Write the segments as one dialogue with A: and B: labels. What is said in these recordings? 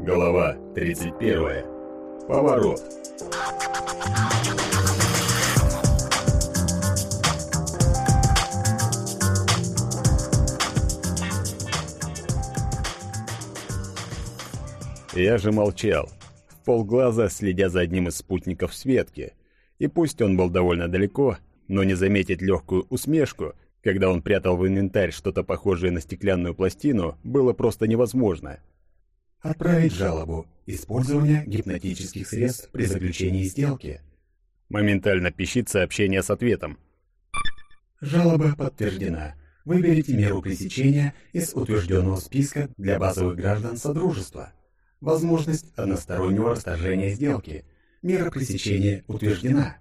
A: Голова 31. Поворот. Я же молчал, полглаза следя за одним из спутников Светки. И пусть он был довольно далеко, но не заметить легкую усмешку, когда он прятал в инвентарь что-то похожее на стеклянную пластину, было просто невозможно.
B: Отправить жалобу. Использование гипнотических средств при заключении сделки.
A: Моментально пищит сообщение с ответом.
B: Жалоба подтверждена. Выберите меру пресечения из утвержденного списка для базовых граждан Содружества. Возможность одностороннего расторжения сделки. Мера пресечения утверждена.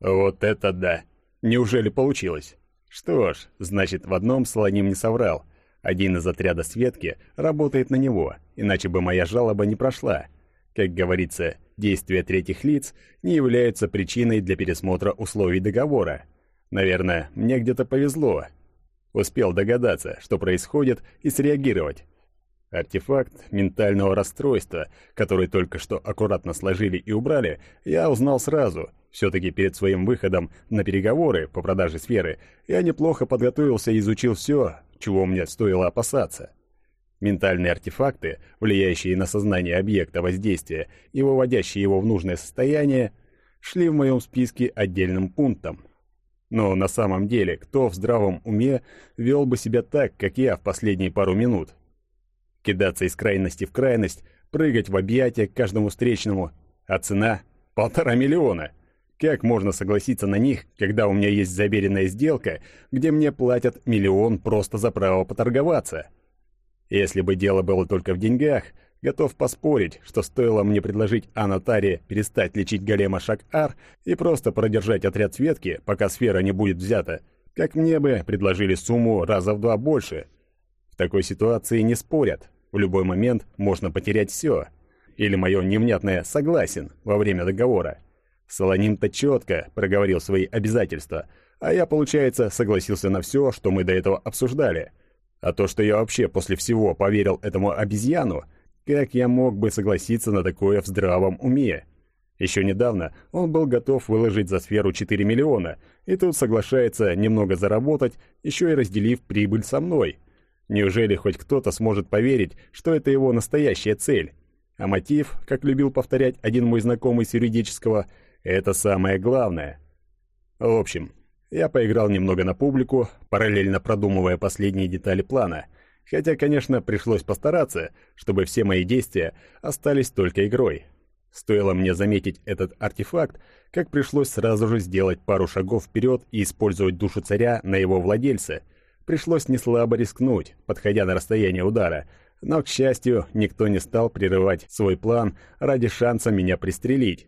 A: Вот это да! Неужели получилось? Что ж, значит, в одном Солоним не соврал. Один из отряда Светки работает на него, иначе бы моя жалоба не прошла. Как говорится, действия третьих лиц не являются причиной для пересмотра условий договора. Наверное, мне где-то повезло. Успел догадаться, что происходит, и среагировать. Артефакт ментального расстройства, который только что аккуратно сложили и убрали, я узнал сразу. Все-таки перед своим выходом на переговоры по продаже сферы я неплохо подготовился и изучил все, чего мне стоило опасаться. Ментальные артефакты, влияющие на сознание объекта воздействия и выводящие его в нужное состояние, шли в моем списке отдельным пунктом. Но на самом деле, кто в здравом уме вел бы себя так, как я в последние пару минут? Кидаться из крайности в крайность, прыгать в объятия к каждому встречному, а цена — полтора миллиона. Как можно согласиться на них, когда у меня есть заверенная сделка, где мне платят миллион просто за право поторговаться? Если бы дело было только в деньгах, готов поспорить, что стоило мне предложить Анатаре перестать лечить голема Шак-Ар и просто продержать отряд Светки, пока сфера не будет взята, как мне бы предложили сумму раза в два больше. В такой ситуации не спорят, в любой момент можно потерять все. Или мое невнятное «согласен» во время договора. Солоним-то четко проговорил свои обязательства, а я, получается, согласился на все, что мы до этого обсуждали. А то, что я вообще после всего поверил этому обезьяну, как я мог бы согласиться на такое в здравом уме? Еще недавно он был готов выложить за сферу 4 миллиона, и тут соглашается немного заработать, еще и разделив прибыль со мной. Неужели хоть кто-то сможет поверить, что это его настоящая цель? А мотив, как любил повторять один мой знакомый с юридического – это самое главное. В общем, я поиграл немного на публику, параллельно продумывая последние детали плана, хотя, конечно, пришлось постараться, чтобы все мои действия остались только игрой. Стоило мне заметить этот артефакт, как пришлось сразу же сделать пару шагов вперед и использовать душу царя на его владельца. Пришлось неслабо рискнуть, подходя на расстояние удара, но, к счастью, никто не стал прерывать свой план ради шанса меня пристрелить.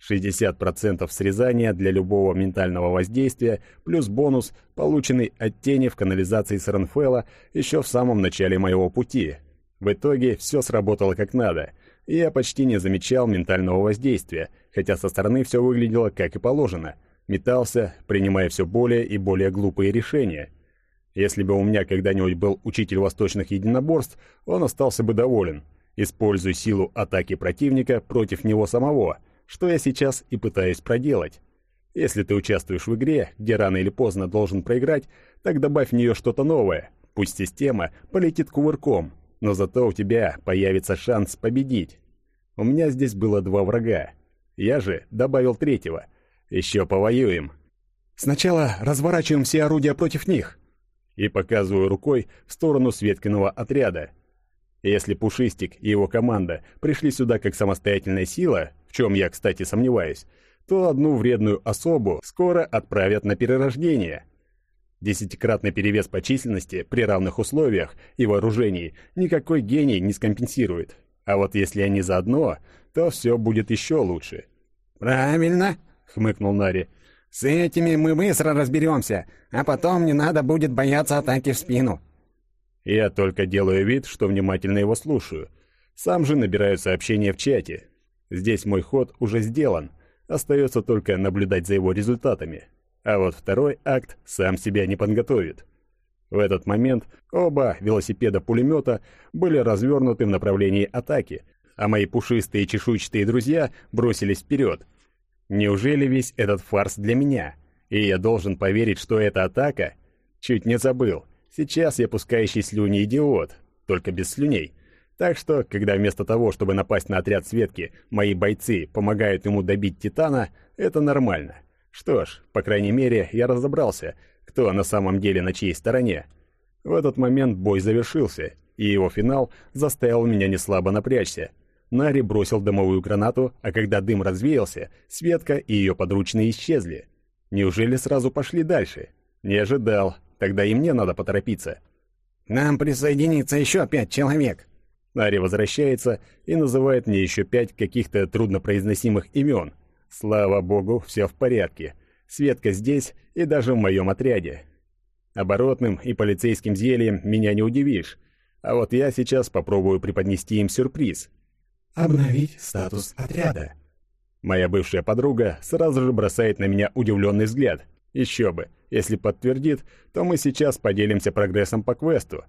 A: 60% срезания для любого ментального воздействия, плюс бонус, полученный от тени в канализации Саренфелла еще в самом начале моего пути. В итоге все сработало как надо, и я почти не замечал ментального воздействия, хотя со стороны все выглядело как и положено. Метался, принимая все более и более глупые решения. Если бы у меня когда-нибудь был учитель восточных единоборств, он остался бы доволен. Используй силу атаки противника против него самого – что я сейчас и пытаюсь проделать. Если ты участвуешь в игре, где рано или поздно должен проиграть, так добавь в нее что-то новое. Пусть система полетит кувырком, но зато у тебя появится шанс победить. У меня здесь было два врага. Я же добавил третьего. Еще повоюем. Сначала разворачиваем все орудия против них. И показываю рукой в сторону Светкиного отряда. Если Пушистик и его команда пришли сюда как самостоятельная сила, в чем я, кстати, сомневаюсь, то одну вредную особу скоро отправят на перерождение. Десятикратный перевес по численности при равных условиях и вооружении никакой гений не скомпенсирует. А вот если они заодно, то все будет еще лучше.
C: «Правильно», — хмыкнул Нари. «С этими мы быстро разберемся, а потом не надо будет бояться атаки в спину».
A: Я только делаю вид, что внимательно его слушаю. Сам же набираю сообщения в чате, Здесь мой ход уже сделан, остается только наблюдать за его результатами. А вот второй акт сам себя не подготовит. В этот момент оба велосипеда-пулемета были развернуты в направлении атаки, а мои пушистые чешуйчатые друзья бросились вперед. Неужели весь этот фарс для меня? И я должен поверить, что это атака? Чуть не забыл. Сейчас я пускающий слюни идиот, только без слюней. Так что, когда вместо того, чтобы напасть на отряд Светки, мои бойцы помогают ему добить Титана, это нормально. Что ж, по крайней мере, я разобрался, кто на самом деле на чьей стороне. В этот момент бой завершился, и его финал заставил меня неслабо напрячься. Нари бросил дымовую гранату, а когда дым развеялся, Светка и ее подручные исчезли. Неужели сразу пошли дальше? Не ожидал, тогда и мне надо поторопиться.
C: «Нам присоединится еще пять человек»,
A: Нари возвращается и называет мне еще пять каких-то труднопроизносимых имен. Слава богу, все в порядке. Светка здесь и даже в моем отряде. Оборотным и полицейским зельем меня не удивишь. А вот я сейчас попробую преподнести им сюрприз.
B: Обновить статус отряда.
A: Моя бывшая подруга сразу же бросает на меня удивленный взгляд. Еще бы, если подтвердит, то мы сейчас поделимся прогрессом по квесту.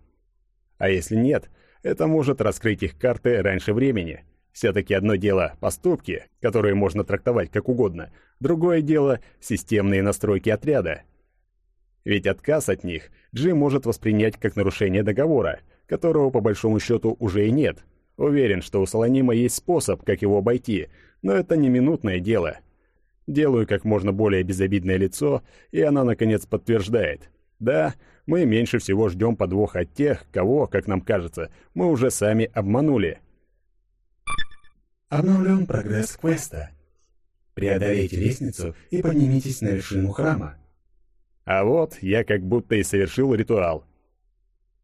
A: А если нет, это может раскрыть их карты раньше времени. Все-таки одно дело – поступки, которые можно трактовать как угодно, другое дело – системные настройки отряда. Ведь отказ от них Джи может воспринять как нарушение договора, которого по большому счету уже и нет. Уверен, что у Солонима есть способ, как его обойти, но это не минутное дело. Делаю как можно более безобидное лицо, и она, наконец, подтверждает. Да, мы меньше всего ждем подвоха от тех, кого, как нам кажется, мы уже сами обманули.
B: Обновлен прогресс квеста. Преодолейте лестницу и поднимитесь на вершину храма.
A: А вот я как будто и совершил ритуал.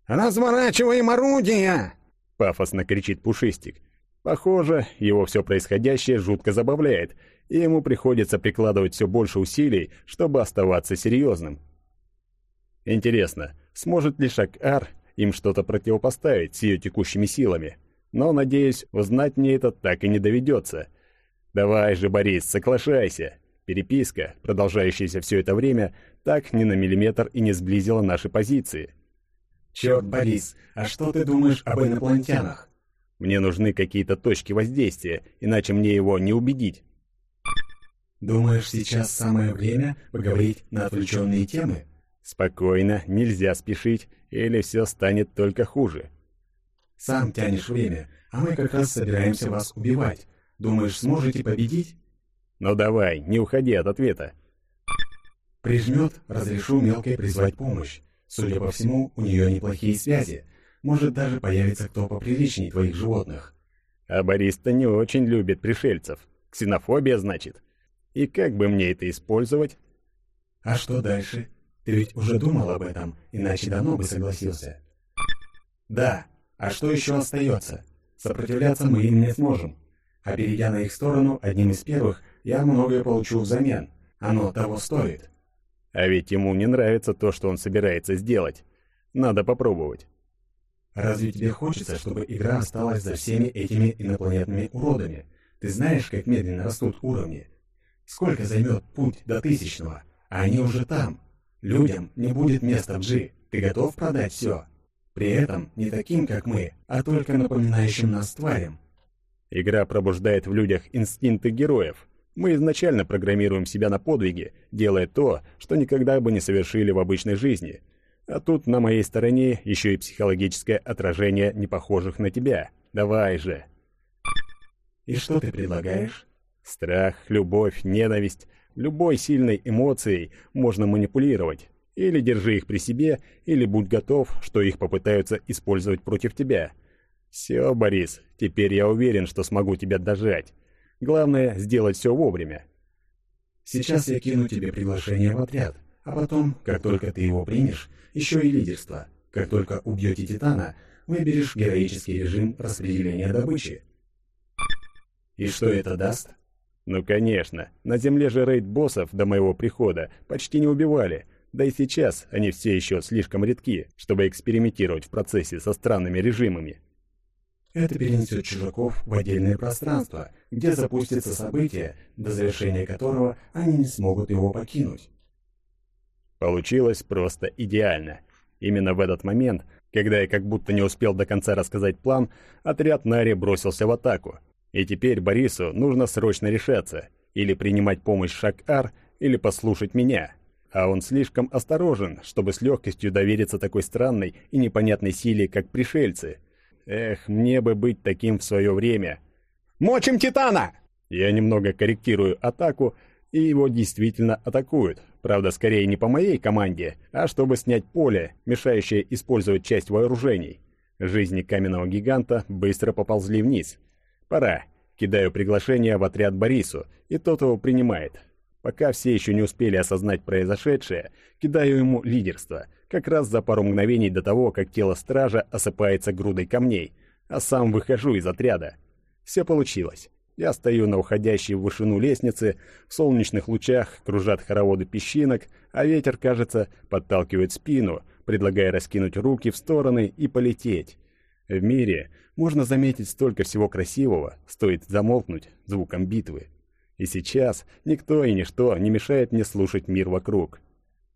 C: «Разворачиваем орудия!»
A: — пафосно кричит Пушистик. Похоже, его все происходящее жутко забавляет, и ему приходится прикладывать все больше усилий, чтобы оставаться серьезным. Интересно, сможет ли Шак-Ар им что-то противопоставить с ее текущими силами? Но, надеюсь, узнать мне это так и не доведется. Давай же, Борис, соглашайся. Переписка, продолжающаяся все это время, так ни на миллиметр и не сблизила наши позиции.
B: Черт, Борис, а что ты думаешь об инопланетянах?
A: Мне нужны какие-то точки воздействия, иначе мне его не убедить.
B: Думаешь, сейчас самое время поговорить на отвлеченные темы?
A: Спокойно, нельзя спешить, или все станет только хуже.
B: Сам тянешь время, а мы как раз собираемся вас убивать. Думаешь, сможете победить?
A: Ну давай, не уходи от ответа.
B: Прижмет, разрешу мелкой призвать помощь. Судя по всему, у нее неплохие связи. Может даже появится кто поприличней твоих животных.
A: А Борис-то не очень любит пришельцев. Ксенофобия, значит. И как бы мне это использовать?
B: А что дальше? Ты ведь уже думал об этом, иначе давно бы согласился. Да, а что еще остается? Сопротивляться мы им не сможем. А перейдя на их сторону, одним из первых, я многое получу взамен. Оно того стоит.
A: А ведь ему не нравится то, что он собирается сделать. Надо попробовать.
B: Разве тебе хочется, чтобы игра осталась за всеми этими инопланетными уродами? Ты знаешь, как медленно растут уровни? Сколько займет путь до тысячного? А они уже там. Людям не будет места в G. Ты готов продать все? При этом не таким, как мы, а только напоминающим нас тварям.
A: Игра пробуждает в людях инстинкты героев. Мы изначально программируем себя на подвиги, делая то, что никогда бы не совершили в обычной жизни. А тут на моей стороне еще и психологическое отражение непохожих на тебя. Давай же.
B: И что ты предлагаешь?
A: Страх, любовь, ненависть, Любой сильной эмоцией можно манипулировать. Или держи их при себе, или будь готов, что их попытаются использовать против тебя. Все, Борис, теперь я уверен, что смогу тебя дожать. Главное, сделать все вовремя.
B: Сейчас я кину тебе приглашение в отряд, а потом, как только ты его примешь, еще и лидерство. Как только убьете Титана, выберешь героический режим распределения добычи. И что это даст?
A: Ну конечно, на земле же рейд-боссов до моего прихода почти не убивали, да и сейчас они все еще слишком редки, чтобы экспериментировать в процессе со странными режимами.
B: Это перенесет чужаков в отдельное пространство, где запустится событие, до завершения которого они не смогут его покинуть.
A: Получилось просто идеально. Именно в этот момент, когда я как будто не успел до конца рассказать план, отряд Нари бросился в атаку. И теперь Борису нужно срочно решаться, или принимать помощь Шак-Ар, или послушать меня. А он слишком осторожен, чтобы с легкостью довериться такой странной и непонятной силе, как пришельцы. Эх, мне бы быть таким в свое время. «Мочим Титана!» Я немного корректирую атаку, и его действительно атакуют. Правда, скорее не по моей команде, а чтобы снять поле, мешающее использовать часть вооружений. Жизни каменного гиганта быстро поползли вниз. Пора. Кидаю приглашение в отряд Борису, и тот его принимает. Пока все еще не успели осознать произошедшее, кидаю ему лидерство, как раз за пару мгновений до того, как тело стража осыпается грудой камней, а сам выхожу из отряда. Все получилось. Я стою на уходящей в вышину лестнице, в солнечных лучах кружат хороводы песчинок, а ветер, кажется, подталкивает спину, предлагая раскинуть руки в стороны и полететь. В мире можно заметить столько всего красивого, стоит замолкнуть звуком битвы. И сейчас никто и ничто не мешает мне слушать мир вокруг.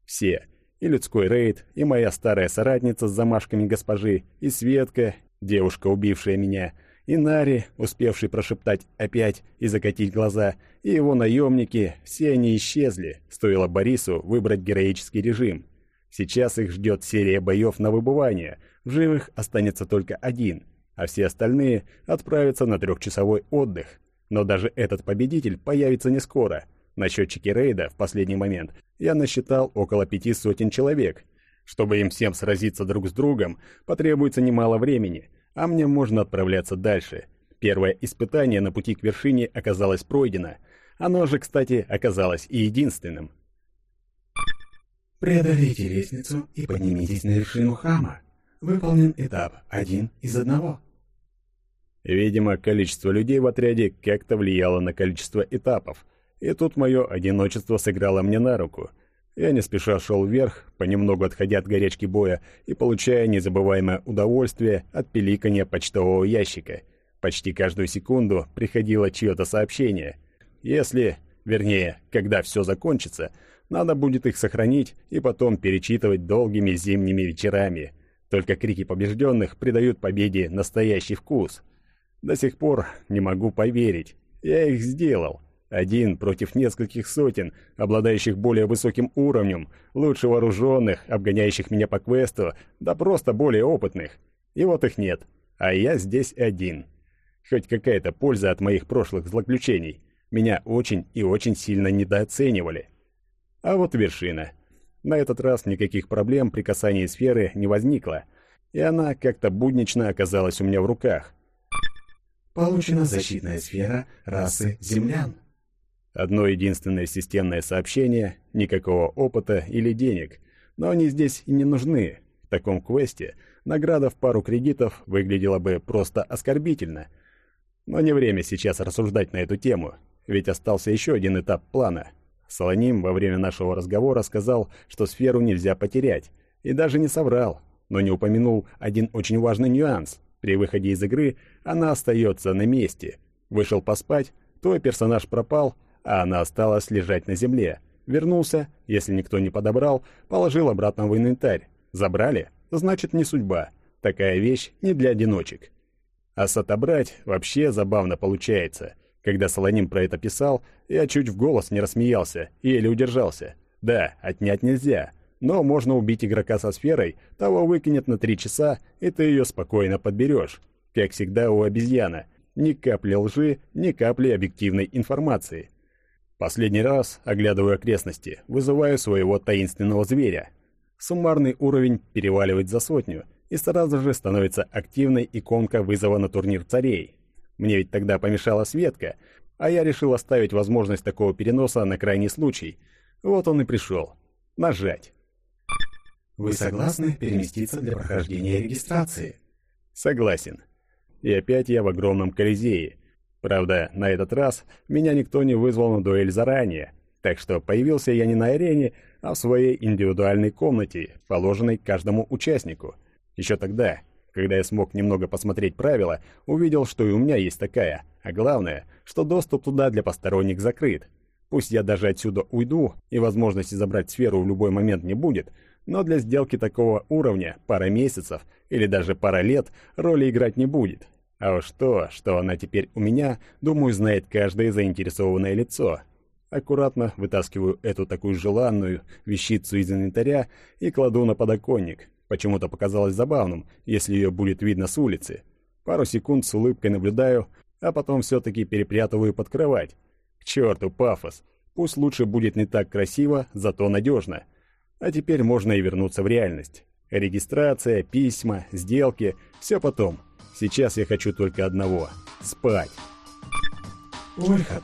A: Все, и людской рейд, и моя старая соратница с замашками госпожи, и Светка, девушка, убившая меня — и Нари, успевший прошептать опять и закатить глаза, и его наемники, все они исчезли, стоило Борису выбрать героический режим. Сейчас их ждет серия боев на выбывание, в живых останется только один, а все остальные отправятся на трехчасовой отдых. Но даже этот победитель появится не скоро. На счетчике рейда в последний момент я насчитал около пяти сотен человек. Чтобы им всем сразиться друг с другом, потребуется немало времени — а мне можно отправляться дальше. Первое испытание на пути к вершине оказалось пройдено. Оно же, кстати, оказалось и единственным.
B: Преодолейте лестницу и поднимитесь на вершину хама. Выполнен этап один из одного.
A: Видимо, количество людей в отряде как-то влияло на количество этапов, и тут мое одиночество сыграло мне на руку. Я не спеша шел вверх, понемногу отходя от горячки боя и получая незабываемое удовольствие от пиликания почтового ящика. Почти каждую секунду приходило чье-то сообщение. Если, вернее, когда все закончится, надо будет их сохранить и потом перечитывать долгими зимними вечерами. Только крики побежденных придают победе настоящий вкус. До сих пор не могу поверить. Я их сделал. Один против нескольких сотен, обладающих более высоким уровнем, лучше вооруженных, обгоняющих меня по квесту, да просто более опытных. И вот их нет, а я здесь один. Хоть какая-то польза от моих прошлых злоключений. Меня очень и очень сильно недооценивали. А вот вершина. На этот раз никаких проблем при касании сферы не возникло, и она как-то буднично оказалась у меня в руках.
B: Получена защитная сфера расы землян.
A: Одно единственное системное сообщение, никакого опыта или денег, но они здесь и не нужны. В таком квесте награда в пару кредитов выглядела бы просто оскорбительно. Но не время сейчас рассуждать на эту тему, ведь остался еще один этап плана. Солоним во время нашего разговора сказал, что сферу нельзя потерять, и даже не соврал, но не упомянул один очень важный нюанс. При выходе из игры она остается на месте. Вышел поспать, твой персонаж пропал — а она осталась лежать на земле. Вернулся, если никто не подобрал, положил обратно в инвентарь. Забрали? Значит, не судьба. Такая вещь не для одиночек. А с отобрать вообще забавно получается. Когда Солоним про это писал, я чуть в голос не рассмеялся и еле удержался. Да, отнять нельзя, но можно убить игрока со сферой, того выкинет на три часа, и ты ее спокойно подберешь. Как всегда у обезьяна. Ни капли лжи, ни капли объективной информации. Последний раз, оглядывая окрестности, вызываю своего таинственного зверя. Суммарный уровень переваливает за сотню, и сразу же становится активной иконка вызова на турнир царей. Мне ведь тогда помешала Светка, а я решил оставить возможность такого переноса на крайний случай. Вот он и пришел. Нажать.
B: Вы согласны переместиться для прохождения регистрации?
A: Согласен. И опять я в огромном колизее, Правда, на этот раз меня никто не вызвал на дуэль заранее, так что появился я не на арене, а в своей индивидуальной комнате, положенной каждому участнику. Еще тогда, когда я смог немного посмотреть правила, увидел, что и у меня есть такая, а главное, что доступ туда для посторонних закрыт. Пусть я даже отсюда уйду, и возможности забрать сферу в любой момент не будет, Но для сделки такого уровня пара месяцев или даже пара лет роли играть не будет. А уж то, что она теперь у меня, думаю, знает каждое заинтересованное лицо. Аккуратно вытаскиваю эту такую желанную вещицу из инвентаря и кладу на подоконник. Почему-то показалось забавным, если ее будет видно с улицы. Пару секунд с улыбкой наблюдаю, а потом все-таки перепрятываю под кровать. К черту пафос. Пусть лучше будет не так красиво, зато надежно. А теперь можно и вернуться в реальность. Регистрация, письма, сделки — все потом. Сейчас я хочу только одного — спать.
B: Ольхат,